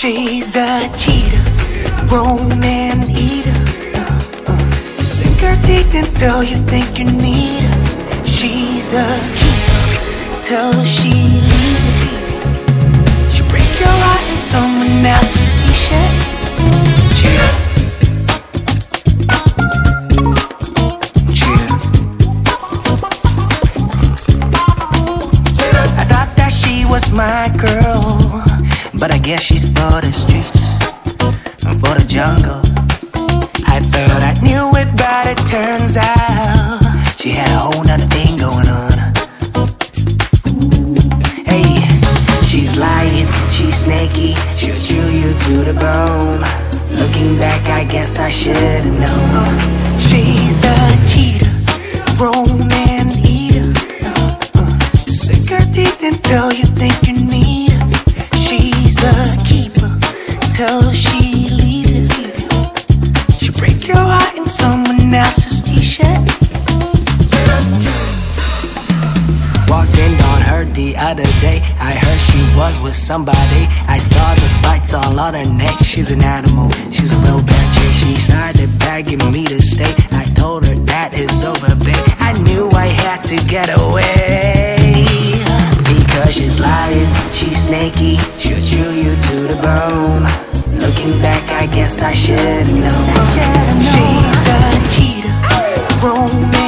She's a cheater, Roman eater. Uh, uh. Sink her teeth until you think you need her. She's a keeper till she leaves you. She'll break your heart in someone else's t-shirt. Cheater. Cheater. I thought that she was my girl, but I guess she's for the streets and for the jungle. I thought I knew it, but it turns out she had a whole nother thing going on. Hey, she's lying, she's snaky, she'll chew you to the bone. Looking back, I guess I should've known. She's a cheater, Roman eater. Uh, Sink her teeth until you think was with somebody. I saw the bites all on her neck. She's an animal. She's a real bad chick. She started begging me to stay. I told her that is over, babe. I knew I had to get away. Because she's lying, she's snaky. She'll chew you to the bone. Looking back, I guess I should've known. She's a cheater, Roman